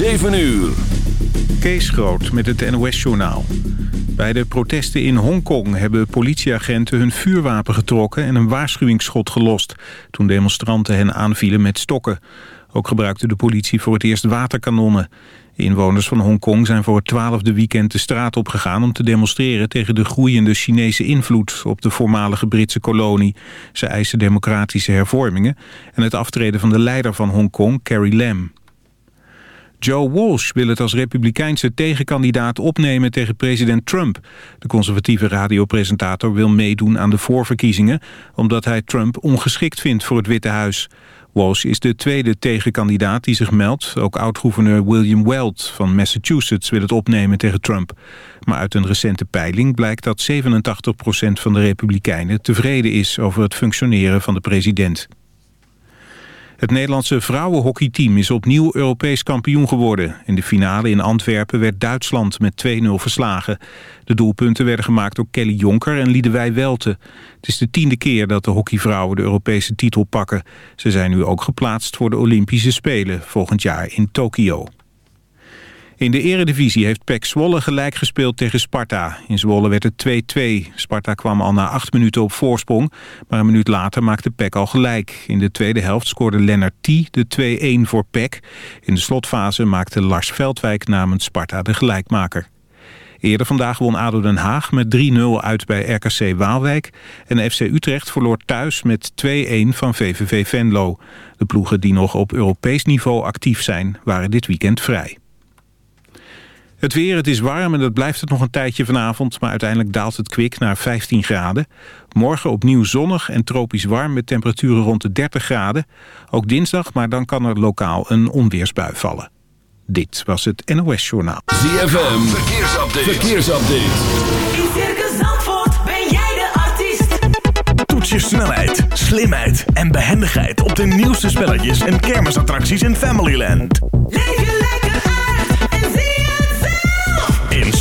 7 uur. Kees Groot met het NOS-journaal. Bij de protesten in Hongkong hebben politieagenten hun vuurwapen getrokken... en een waarschuwingsschot gelost toen demonstranten hen aanvielen met stokken. Ook gebruikte de politie voor het eerst waterkanonnen. Inwoners van Hongkong zijn voor het twaalfde weekend de straat opgegaan... om te demonstreren tegen de groeiende Chinese invloed op de voormalige Britse kolonie. Ze eisen democratische hervormingen en het aftreden van de leider van Hongkong, Carrie Lam. Joe Walsh wil het als republikeinse tegenkandidaat opnemen tegen president Trump. De conservatieve radiopresentator wil meedoen aan de voorverkiezingen... omdat hij Trump ongeschikt vindt voor het Witte Huis. Walsh is de tweede tegenkandidaat die zich meldt. Ook oud-gouverneur William Weld van Massachusetts wil het opnemen tegen Trump. Maar uit een recente peiling blijkt dat 87% van de republikeinen tevreden is over het functioneren van de president. Het Nederlandse vrouwenhockeyteam is opnieuw Europees kampioen geworden. In de finale in Antwerpen werd Duitsland met 2-0 verslagen. De doelpunten werden gemaakt door Kelly Jonker en Liedewij Welte. Het is de tiende keer dat de hockeyvrouwen de Europese titel pakken. Ze zijn nu ook geplaatst voor de Olympische Spelen volgend jaar in Tokio. In de eredivisie heeft PEC Zwolle gelijk gespeeld tegen Sparta. In Zwolle werd het 2-2. Sparta kwam al na acht minuten op voorsprong. Maar een minuut later maakte PEC al gelijk. In de tweede helft scoorde Lennart T de 2-1 voor PEC. In de slotfase maakte Lars Veldwijk namens Sparta de gelijkmaker. Eerder vandaag won ADO Den Haag met 3-0 uit bij RKC Waalwijk. En FC Utrecht verloor thuis met 2-1 van VVV Venlo. De ploegen die nog op Europees niveau actief zijn waren dit weekend vrij. Het weer, het is warm en dat blijft het nog een tijdje vanavond... maar uiteindelijk daalt het kwik naar 15 graden. Morgen opnieuw zonnig en tropisch warm met temperaturen rond de 30 graden. Ook dinsdag, maar dan kan er lokaal een onweersbui vallen. Dit was het NOS Journaal. ZFM, verkeersupdate. verkeersupdate. In Circus Zandvoort ben jij de artiest. Toets je snelheid, slimheid en behendigheid... op de nieuwste spelletjes en kermisattracties in Familyland. Leef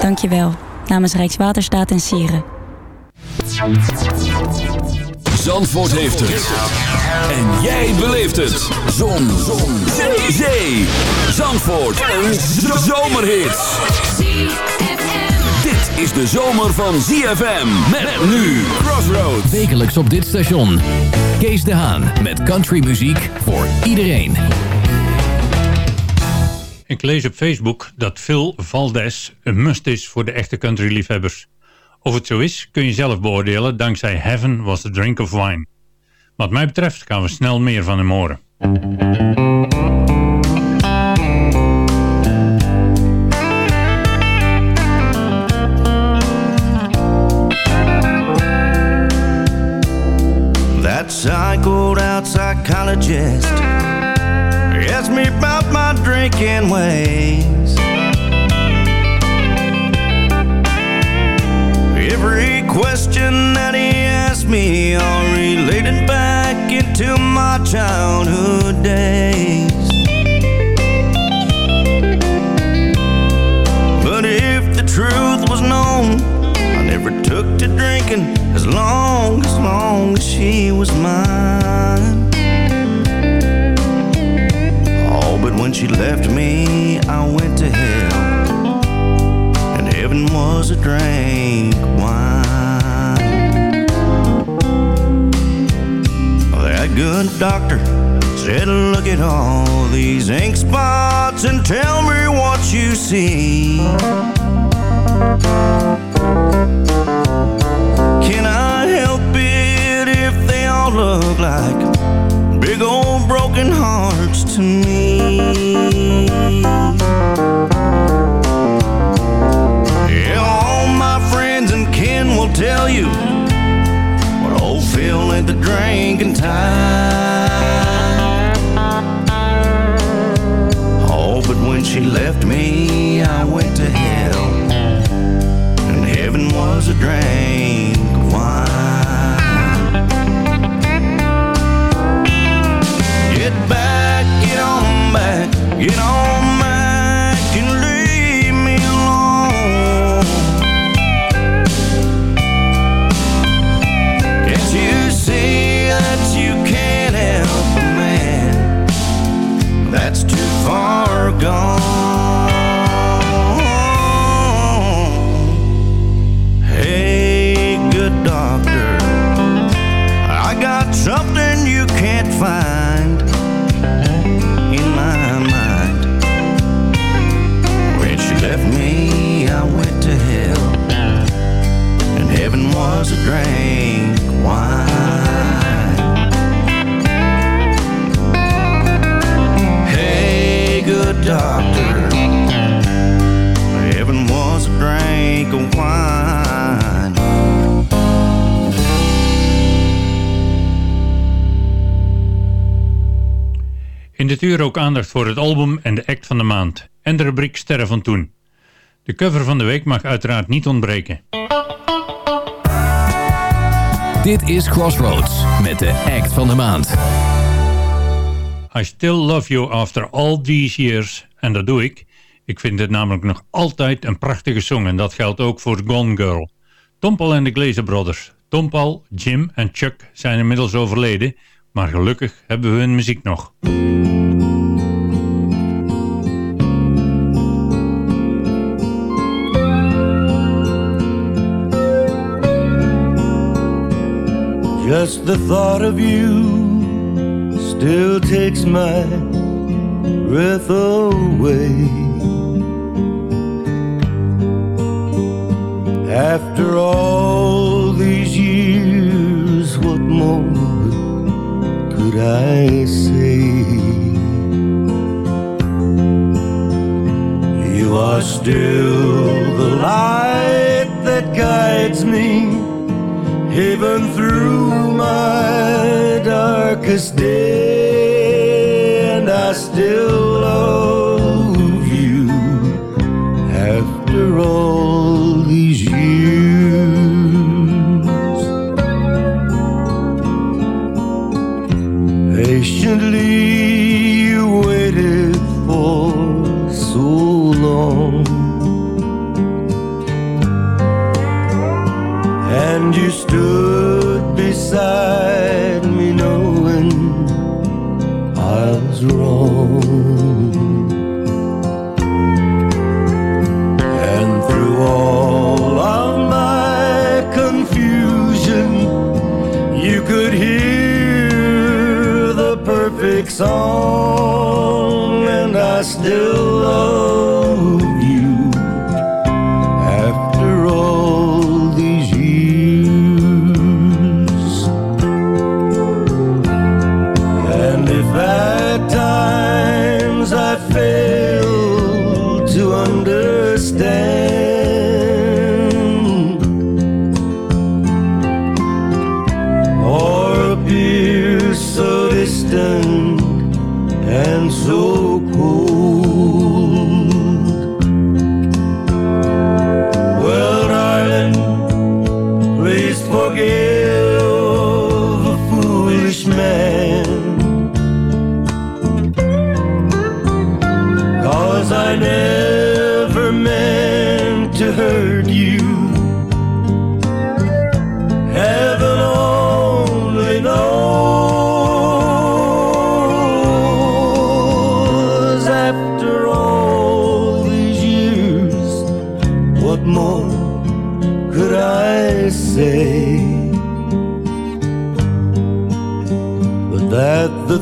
Dank je wel. Namens Rijkswaterstaat en Sieren. Zandvoort heeft het. En jij beleeft het. Zon. Zon. Zee. Zee. Zandvoort. Een zomerhit. Dit is de zomer van ZFM. Met nu Crossroads. Wekelijks op dit station. Kees de Haan met countrymuziek voor iedereen. Ik lees op Facebook dat Phil Valdez een must is voor de echte countryliefhebbers. Of het zo is, kun je zelf beoordelen dankzij Heaven was the drink of wine. Wat mij betreft gaan we snel meer van hem horen. That psychologist asked me about my drinking ways. Every question that he asked me all related back into my childhood days. But if the truth was known, I never took to drinking as long, as long as she was mine. When she left me, I went to hell, and heaven was a drink wine. That good doctor said, Look at all these ink spots and tell me what you see. Can I help it if they all look like big old broken hearts to me? Van Toen. De cover van de week mag uiteraard niet ontbreken. Dit is Crossroads met de act van de maand. I Still Love You After All These Years. En dat doe ik. Ik vind het namelijk nog altijd een prachtige song. En dat geldt ook voor Gone Girl. Tom Paul en de Glazer Brothers. Tom Paul, Jim en Chuck zijn inmiddels overleden. Maar gelukkig hebben we hun muziek nog. Just the thought of you still takes my breath away. After all these years, what more could I say? You are still the light that guides me even through my darkest day, and I still love you after all these years. Patiently beside me knowing I was wrong. And through all of my confusion, you could hear the perfect song, and I still I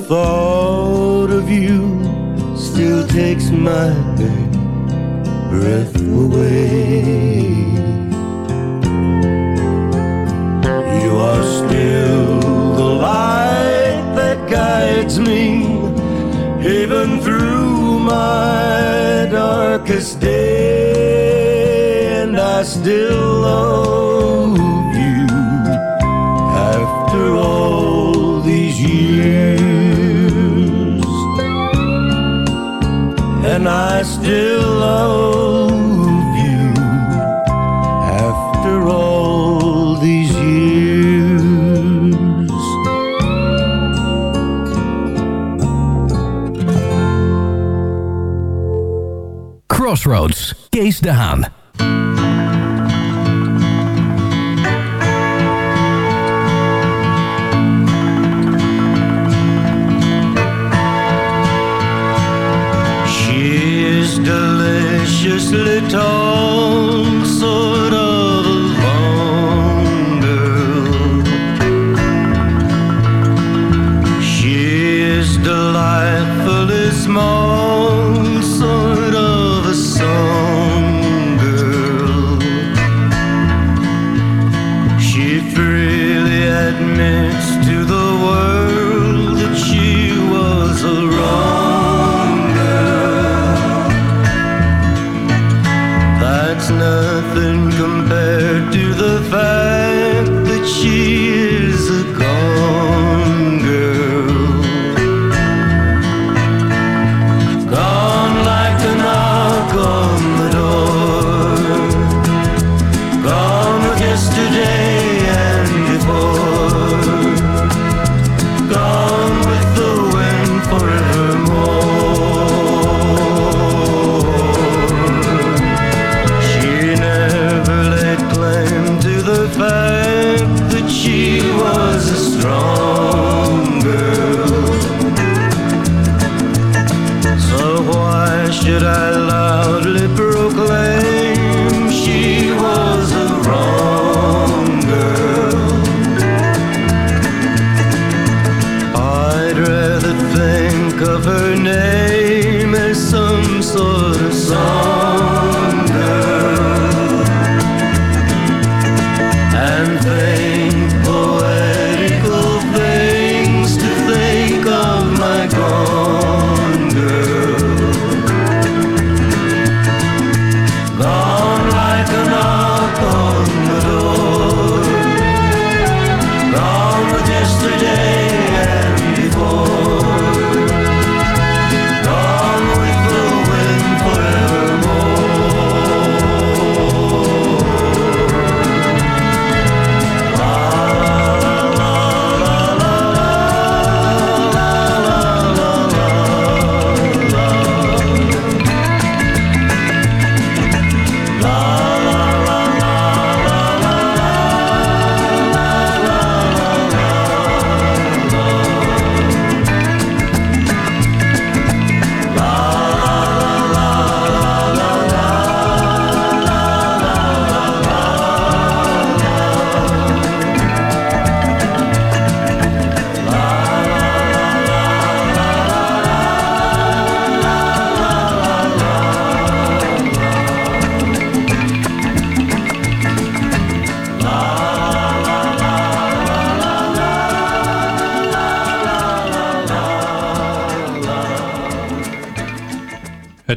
thought of you still takes my breath away. You are still the light that guides me, even through my darkest day, and I still love I still love you after all these years. Crossroads, Kees de Haan.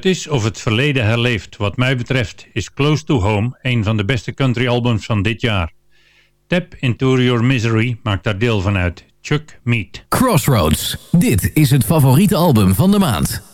Het is of het verleden herleeft. Wat mij betreft is Close to Home een van de beste country albums van dit jaar. Tap Into Your Misery maakt daar deel van uit. Chuck Mead. Crossroads. Dit is het favoriete album van de maand.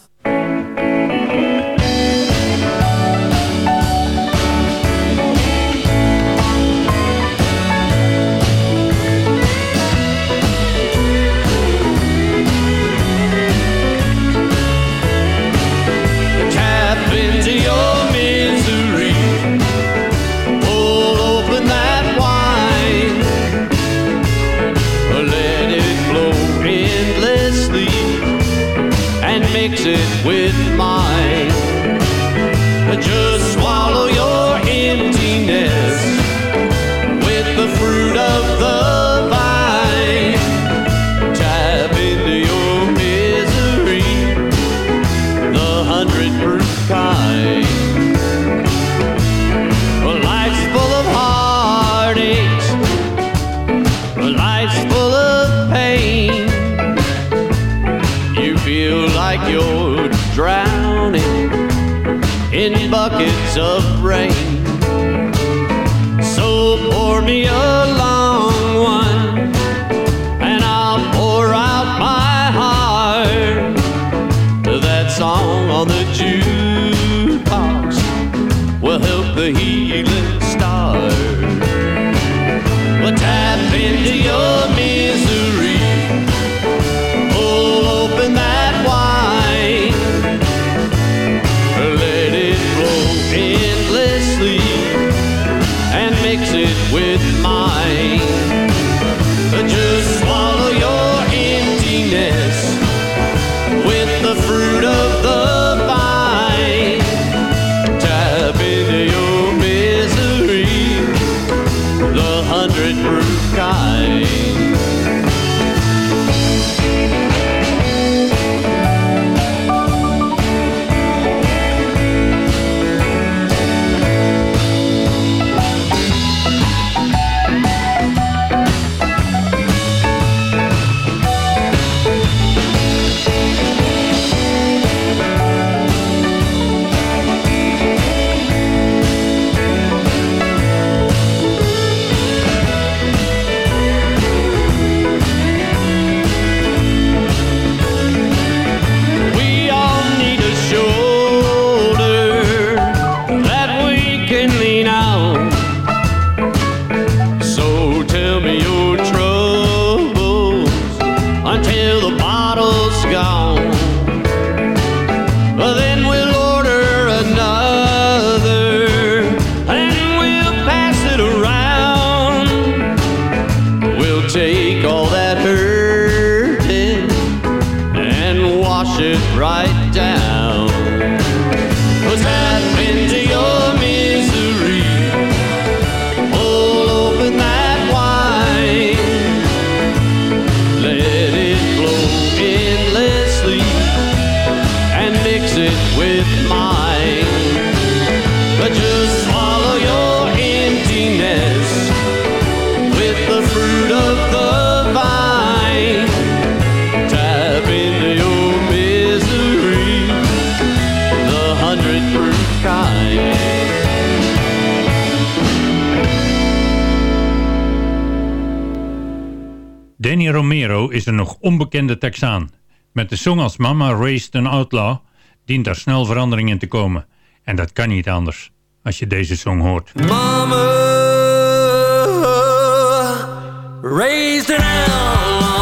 bekende Texaan. Met de song als Mama Raised an Outlaw dient daar snel verandering in te komen. En dat kan niet anders als je deze song hoort. Mama Raised an Outlaw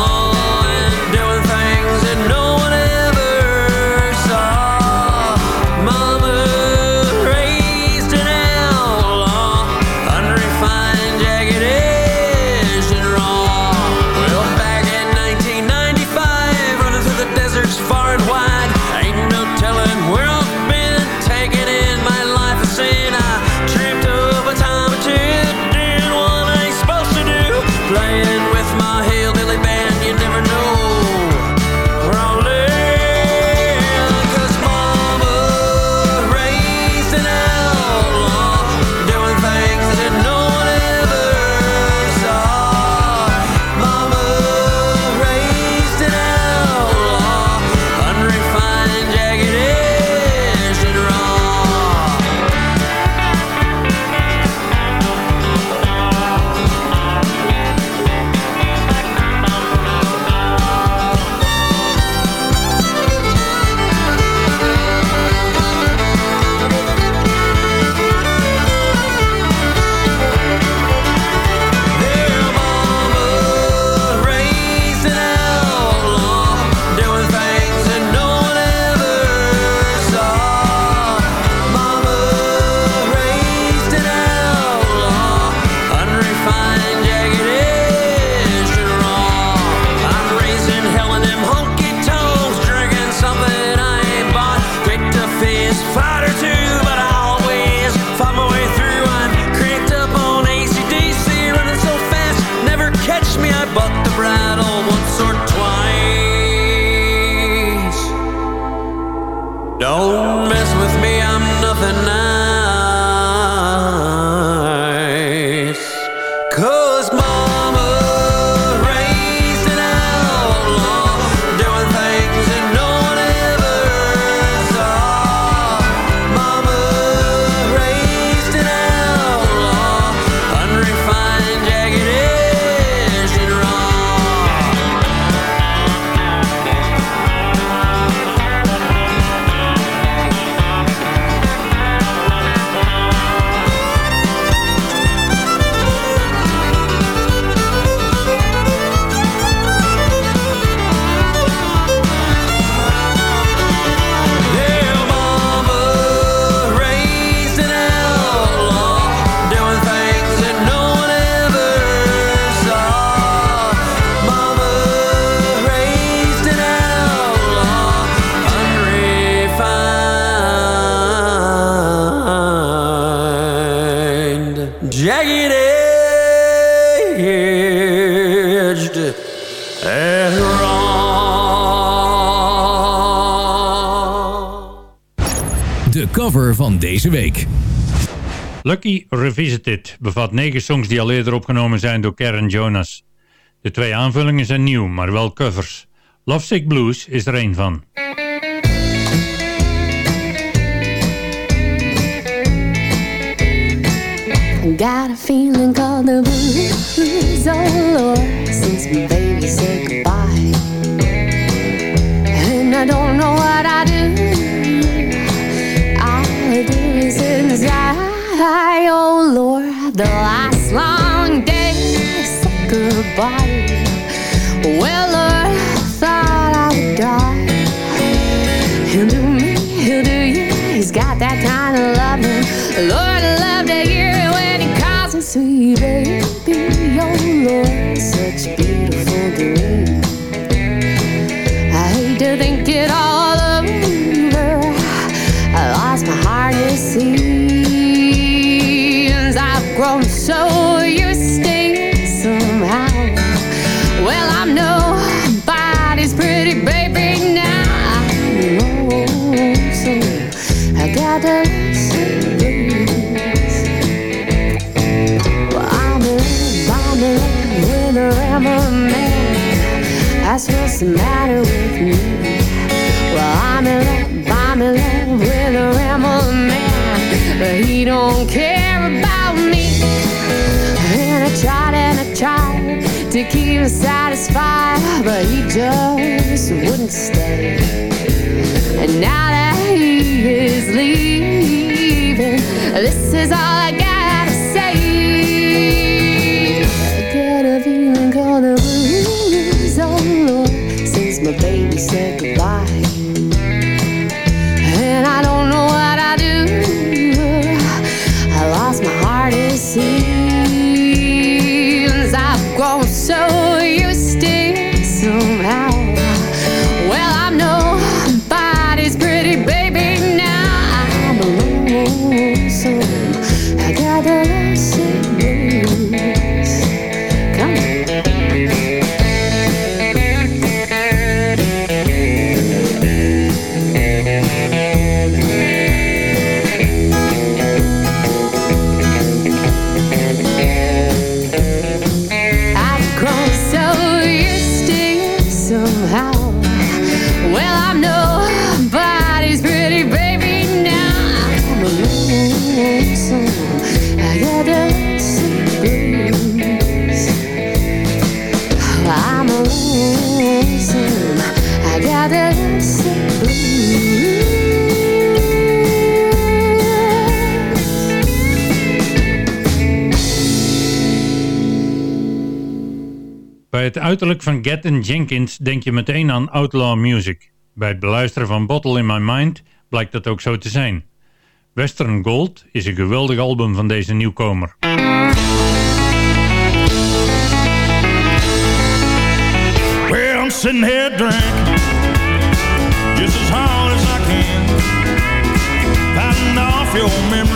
van deze week. Lucky Revisited bevat negen songs die al eerder opgenomen zijn door Karen Jonas. De twee aanvullingen zijn nieuw, maar wel covers. Lovesick Blues is er één van. Got a feeling called the blues, oh Lord, since my baby said goodbye. And I don't know what I do. Is inside, oh Lord, the last long day said goodbye. Well, Lord, I thought I would die. He'll do me, he'll do you. He's got that kind of loving. Lord, I love to hear it when he calls me sweet baby. To keep him satisfied, but he just wouldn't stay. And now that he is leaving, this is all I gotta say. I get a feeling called the blues, oh Lord, since my baby said het uiterlijk van Gatton Jenkins denk je meteen aan outlaw music. Bij het beluisteren van Bottle in My Mind blijkt dat ook zo te zijn. Western Gold is een geweldig album van deze nieuwkomer. Well, I'm sitting here I can.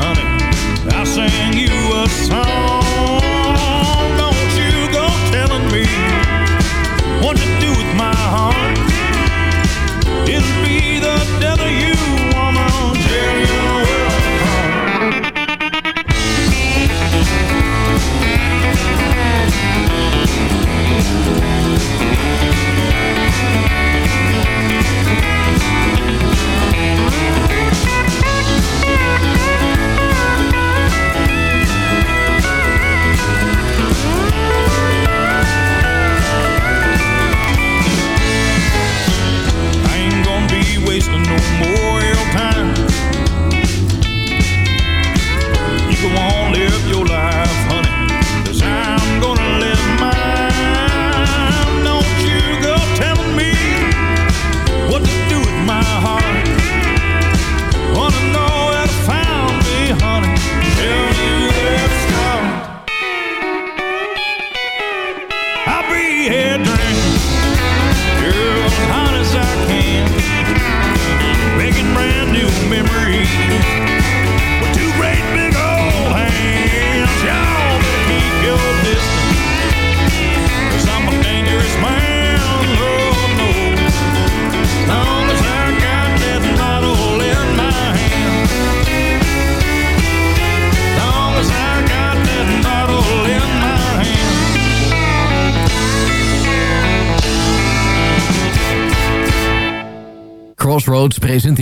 Honey. I'll sing you a song.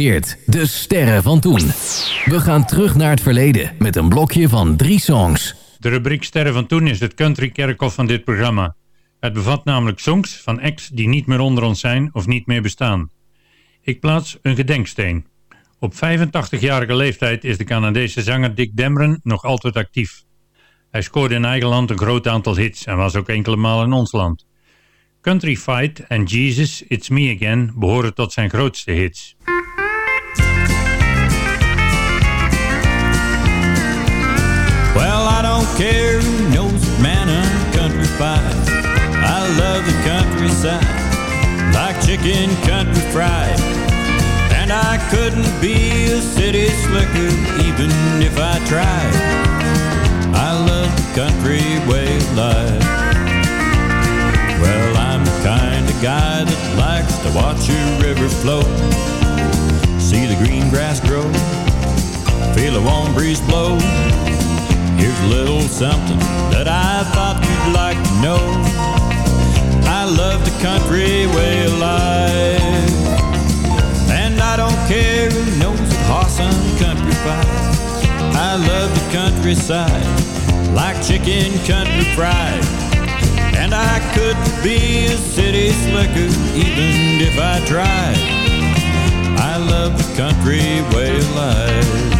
De Sterren van Toen. We gaan terug naar het verleden met een blokje van drie songs. De rubriek Sterren van Toen is het country kerkhof van dit programma. Het bevat namelijk songs van acts die niet meer onder ons zijn of niet meer bestaan. Ik plaats een gedenksteen. Op 85-jarige leeftijd is de Canadese zanger Dick Demren nog altijd actief. Hij scoorde in eigen land een groot aantal hits en was ook enkele malen in ons land. Country Fight en Jesus, It's Me Again behoren tot zijn grootste hits. Well, I don't care who knows it, man, I'm countryfied. I love the countryside, like chicken country fried. And I couldn't be a city slicker, even if I tried. I love the country way of life. Well, I'm the kind of guy that likes to watch a river flow, see the green grass grow, feel a warm breeze blow. Here's a little something that I thought you'd like to know. I love the country way of life. And I don't care who knows it, on country fight. I love the countryside, like chicken country fried. And I couldn't be a city slicker, even if I tried. I love the country way of life.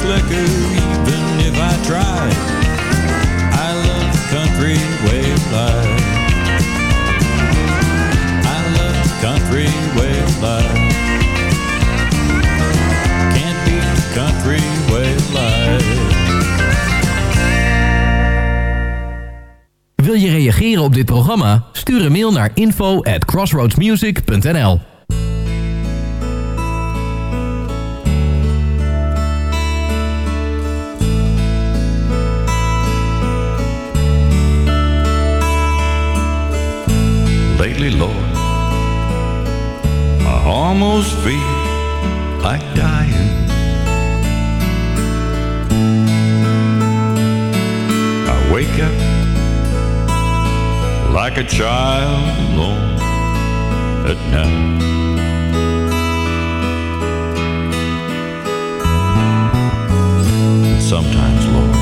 Slicker even if I tried. I love the country way of life. I love the country way of life. Can't beat the country way of life. Wil je reageren op dit programma? Stuur een mail naar info at crossroadsmusic.nl Lord, I almost feel like dying. I wake up like a child alone at night. Sometimes, Lord,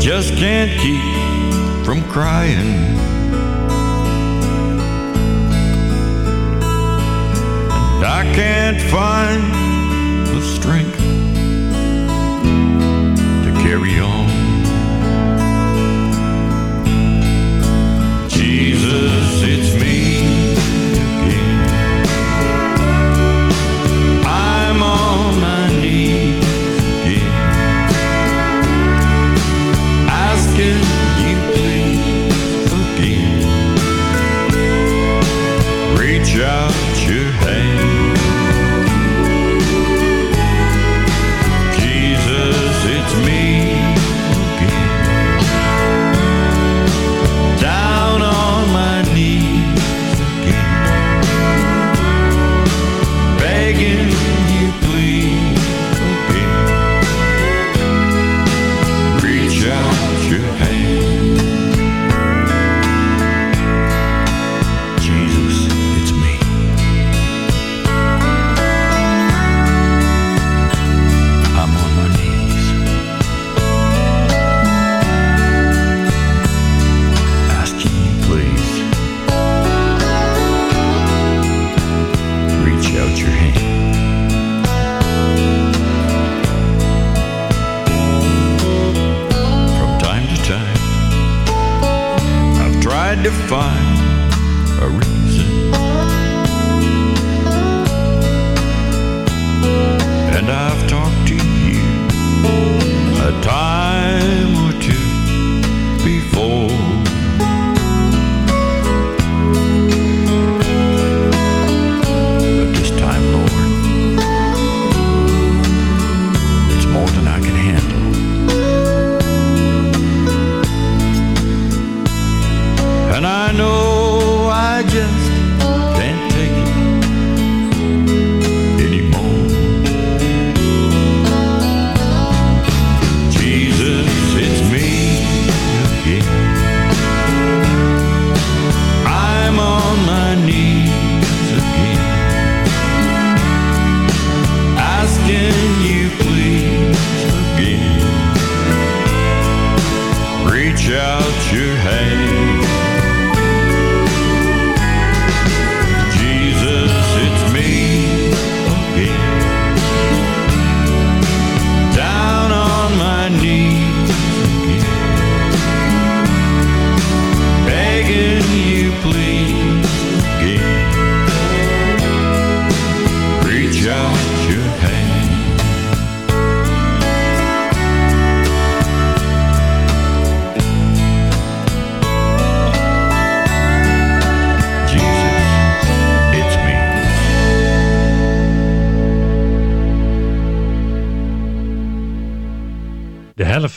just can't keep from crying. I can't find the strength to carry on.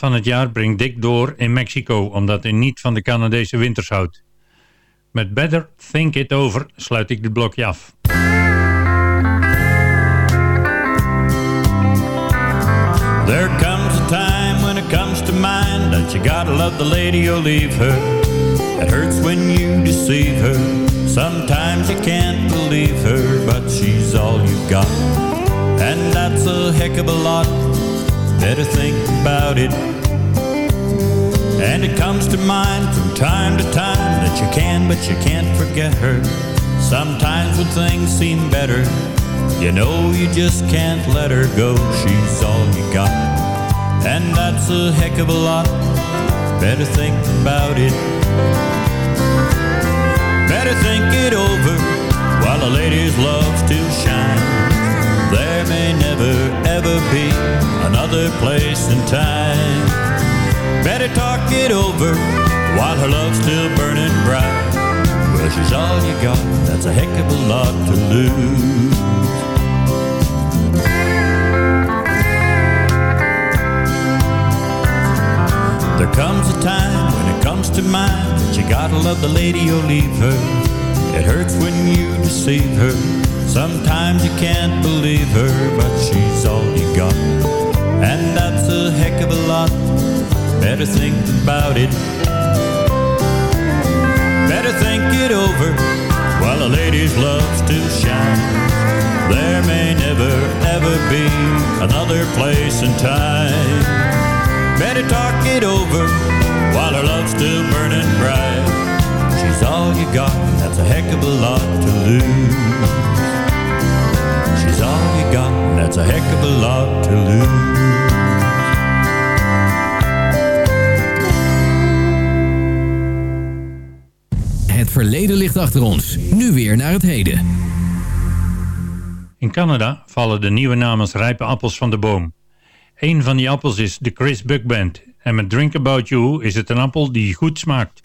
Van het jaar brengt Dick door in Mexico, omdat hij niet van de Canadese winters houdt. Met Better Think It Over sluit ik dit blokje af. There comes a time when it comes to mind that you gotta love the lady or leave her. It hurts when you deceive her. Sometimes you can't believe her, but she's all you've got. And that's a heck of a lot. Better think about it. And it comes to mind from time to time that you can, but you can't forget her. Sometimes when things seem better, you know you just can't let her go. She's all you got. And that's a heck of a lot. Better think about it. Better think it over while a lady's love still shines. There may never ever be another place and time. Better talk it over while her love's still burning bright. Well, she's all you got, that's a heck of a lot to lose. There comes a time when it comes to mind that you gotta love the lady or leave her. It hurts when you deceive her. Sometimes you can't believe her, but she's all you got. And that's a heck of a lot. Better think about it. Better think it over while a lady's love still shines. There may never ever be another place and time. Better talk it over while her love's still burning bright. She's all you got, that's a heck of a lot to lose. That's a heck of a lot to lose. Het verleden ligt achter ons. Nu weer naar het heden. In Canada vallen de nieuwe namen als rijpe appels van de boom. Een van die appels is de Chris Buck Band. En met Drink About You is het een appel die goed smaakt.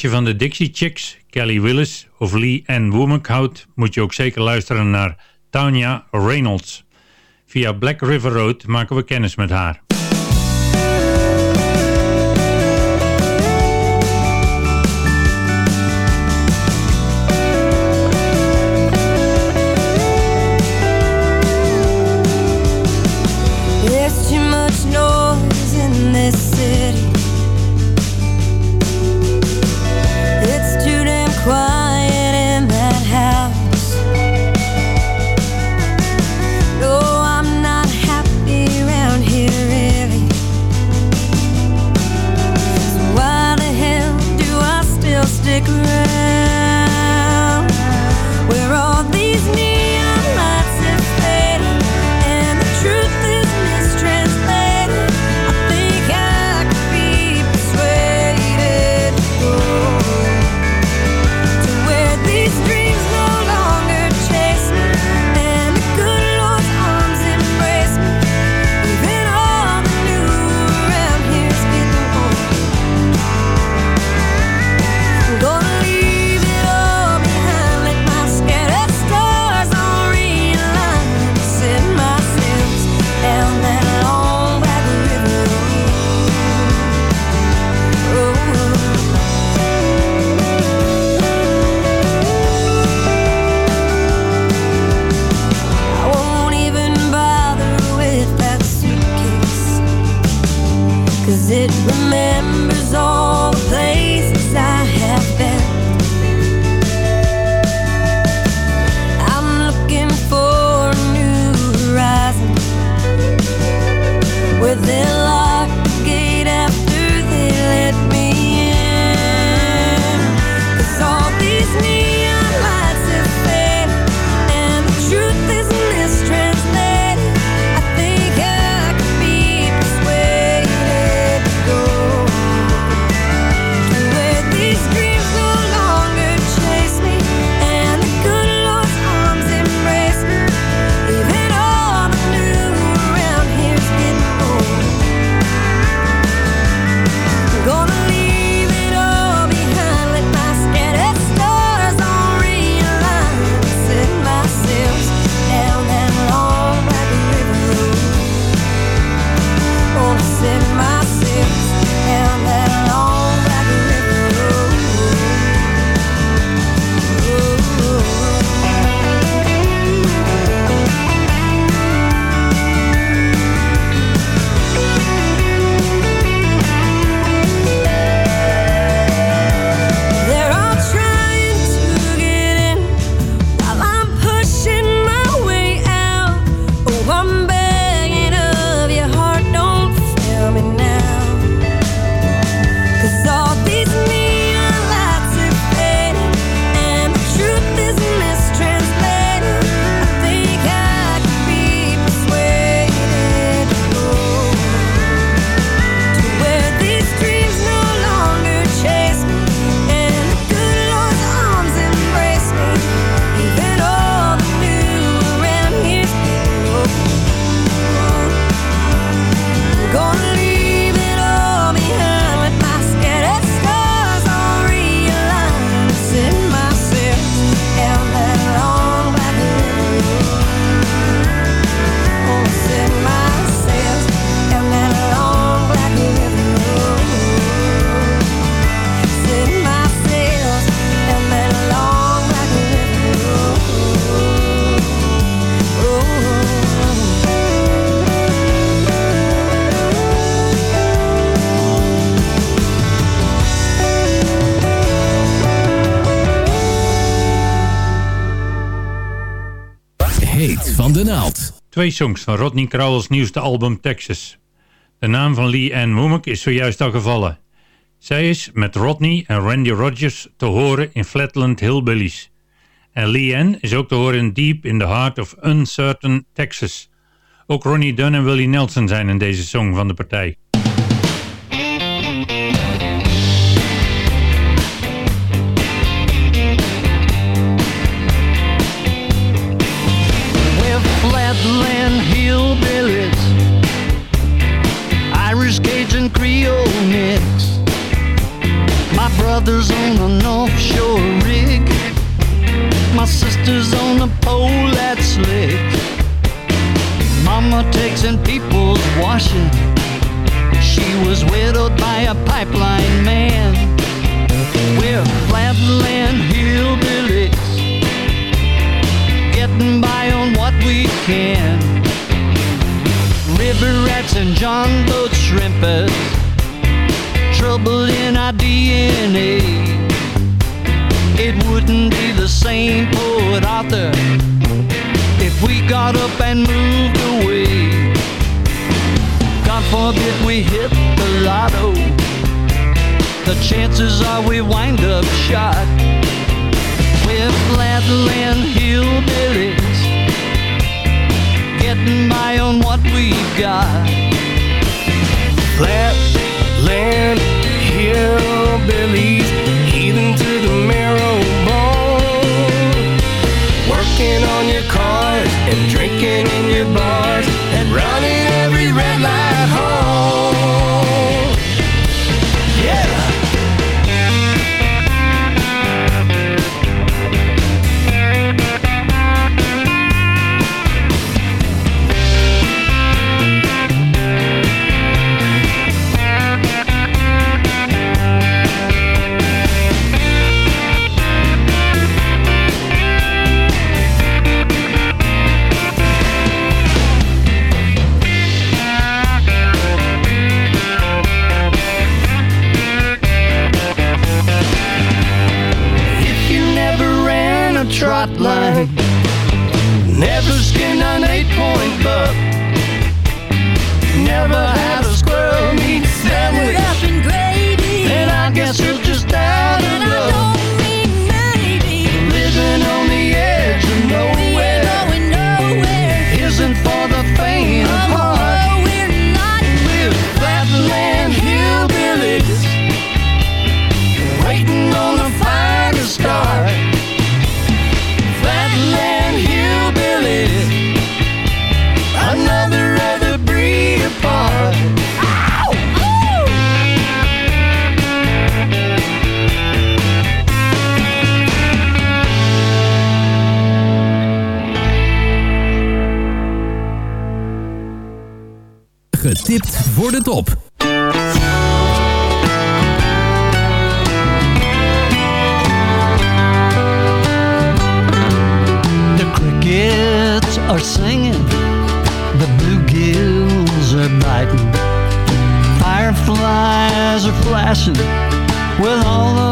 Als je van de Dixie Chicks, Kelly Willis of Lee Ann Womack houdt... moet je ook zeker luisteren naar Tanya Reynolds. Via Black River Road maken we kennis met haar. it. Reminds twee songs van Rodney Crowell's nieuwste album Texas. De naam van Lee Ann Moemek is zojuist al gevallen. Zij is met Rodney en Randy Rogers te horen in Flatland Hillbillies. En Lee Ann is ook te horen in Deep in the Heart of Uncertain Texas. Ook Ronnie Dunn en Willie Nelson zijn in deze song van de partij. and Creole mix. My brother's on a North Shore rig. My sister's on a pole that's slick. Mama takes in people's washing. She was widowed by a pipeline man. We're flatland hillbillies, getting by on what we can. River rats and John boats shrimpers, trouble in our DNA. It wouldn't be the same poet author if we got up and moved away. God forbid we hit the lotto. The chances are we wind up shot. We're flatland hillbillies, getting by on what we've got. Flatland hillbillies, heathen to the marrow bone. Working on your cars and drinking in your bars Getipt voor de top. The crickets are singing, the bluegills are biting, fireflies are flashing with all of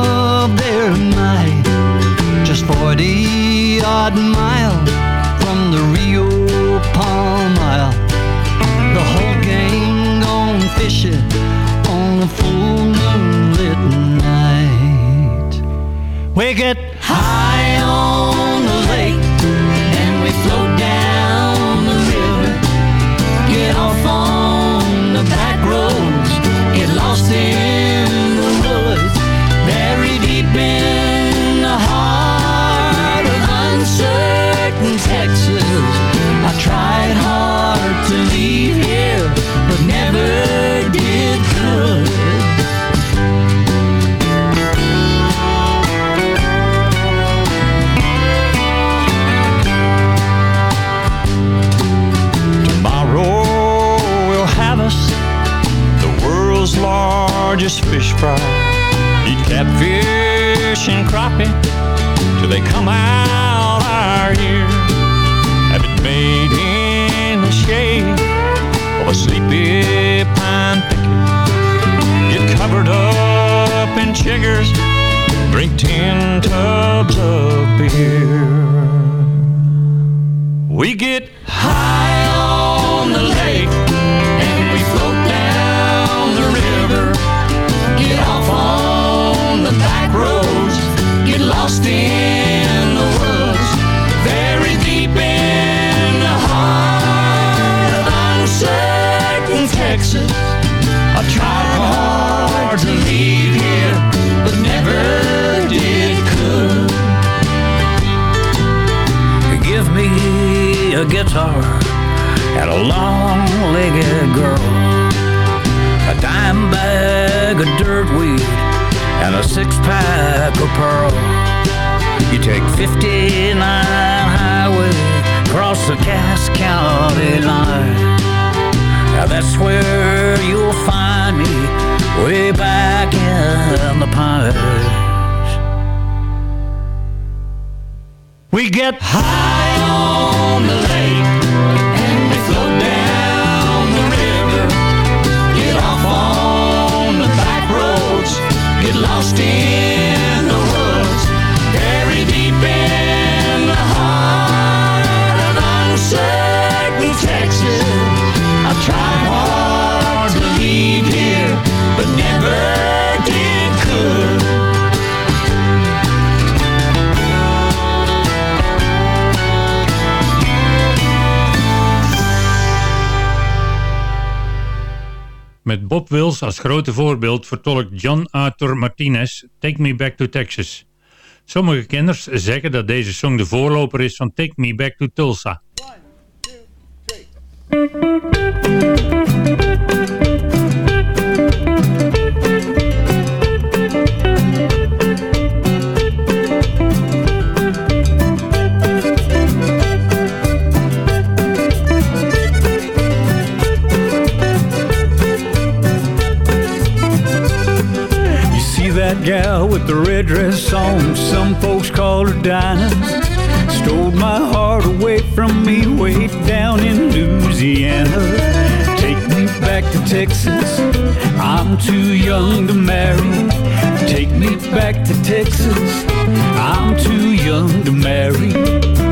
We get largest fish fry. Eat catfish and crappie till they come out our ear. Have it made in the shade of a sleepy pine thicket. Get covered up in chiggers. Drink ten tubs of beer. We get guitar and a long-legged girl, a dime bag of dirt weed, and a six pack of pearl. You take 59 highway, cross the Cass County line. Now that's where you'll find me, way back in the pines. We get high lost in Met Bob Wills als grote voorbeeld vertolkt John Arthur Martinez Take Me Back to Texas. Sommige kenners zeggen dat deze song de voorloper is van Take Me Back to Tulsa. You gal with the red dress on, some folks call her Dinah. Stole my heart away from me way down in Louisiana. Take me back to Texas, I'm too young to marry. Take me back to Texas, I'm too young to marry.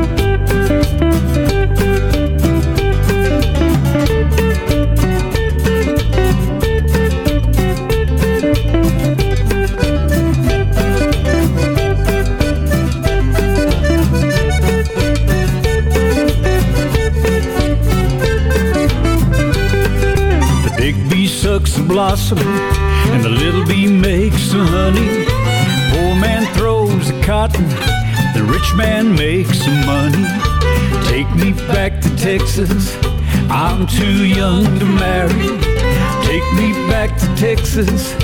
Blossom, and the little bee makes the honey. Poor man throws the cotton, the rich man makes some money. Take me back to Texas, I'm too young to marry. Take me back to Texas,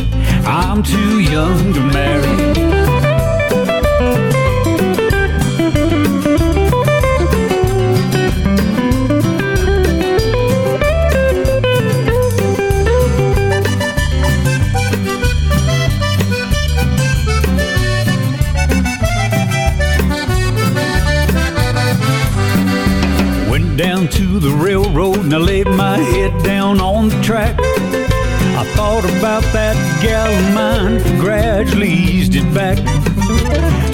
I'm too young to marry. Down to the railroad and I laid my head down on the track. I thought about that gal of mine, gradually eased it back.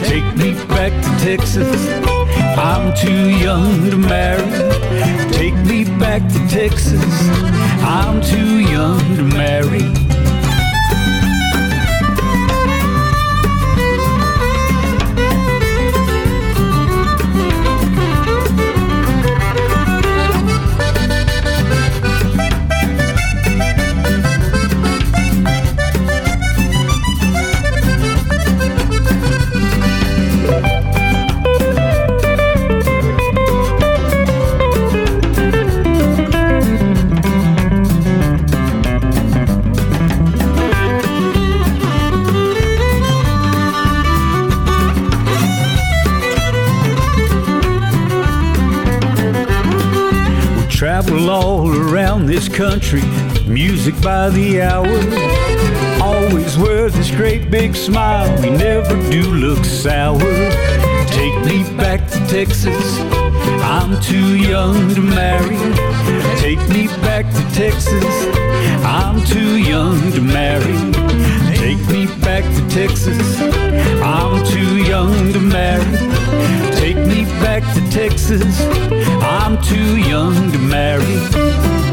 Take me back to Texas, I'm too young to marry. Take me back to Texas, I'm too young to marry. All around this country, music by the hour. Always wear this great big smile, we never do look sour. Take me back to Texas, I'm too young to marry. Take me back to Texas, I'm too young to marry. Take me back to Texas, I'm too young to marry. Take me back to Texas, I'm too young to marry.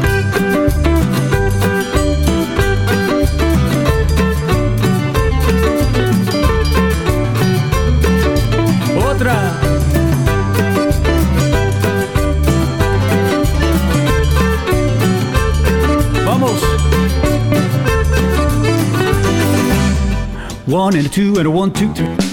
One and a two and a one, two, three.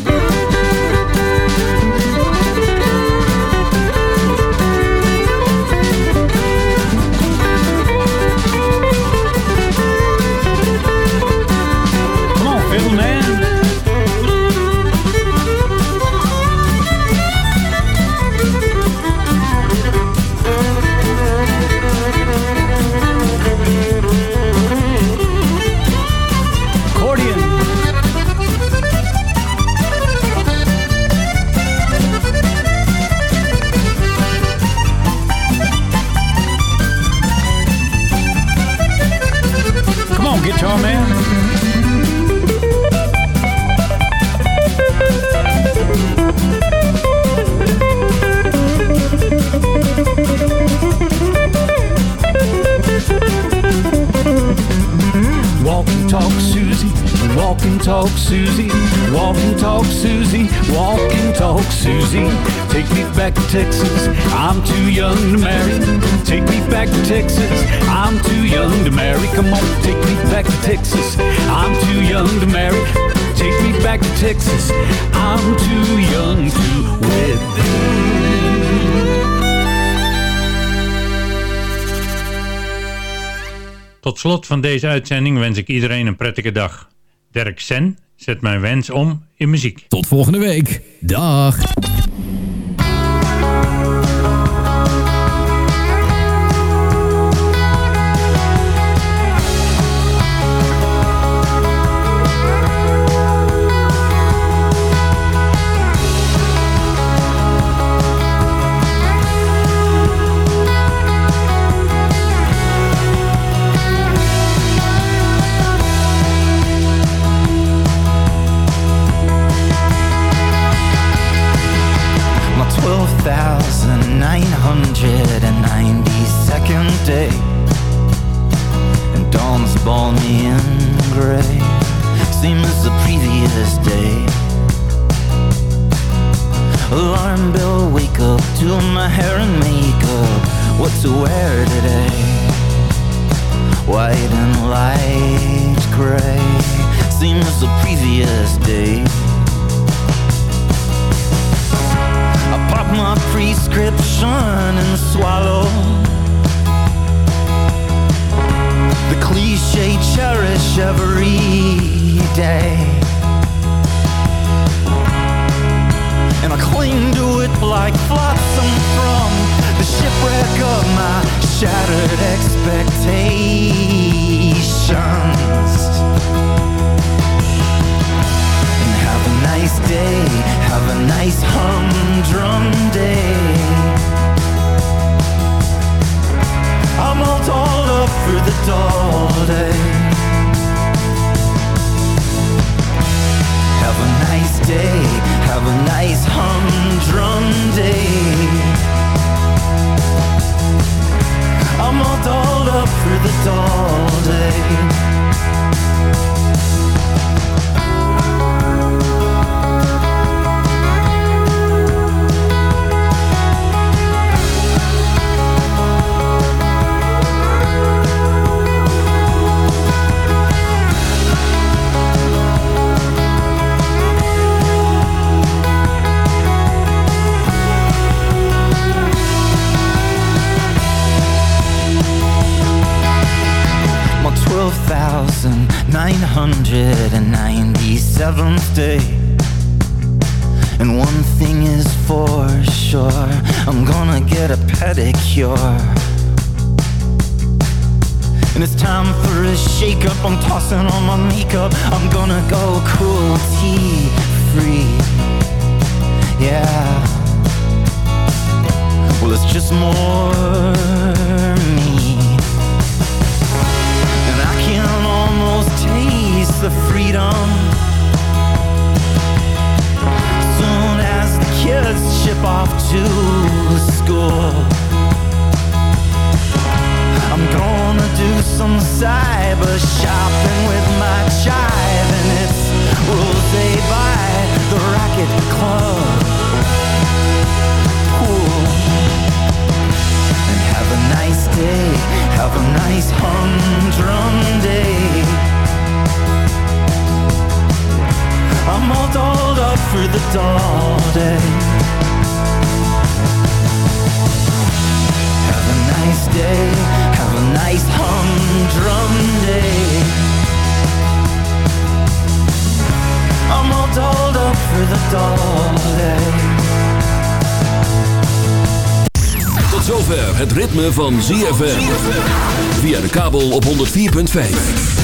And talk Susie, walk and talk Susie, walk and talk Susie. Take me back to Texas, I'm too young to marry. Take me back to Texas, I'm too young to marry. Come on, take me back to Texas, I'm too young to marry. Take me back to Texas, I'm too young to wed. Tot slot van deze uitzending wens ik iedereen een prettige dag. Dirk Sen zet mijn wens om in muziek. Tot volgende week. Dag. 12,997th day. And one thing is for sure, I'm gonna get a pedicure. And it's time for a shake up, I'm tossing on my makeup. I'm gonna go cruelty free. Yeah. Well, it's just more me. And I can almost taste the freedom kids ship off to school. I'm gonna do some cyber shopping with my chive And it's rosé by the Racket Club. Pool and have a nice day, have a nice humdrum day. I'm all dolled up for the doll day. Have a nice day, have a nice humdrum day. I'm all dolled up for the doll day. Tot zover het ritme van ZFM. Via de kabel op 104.5.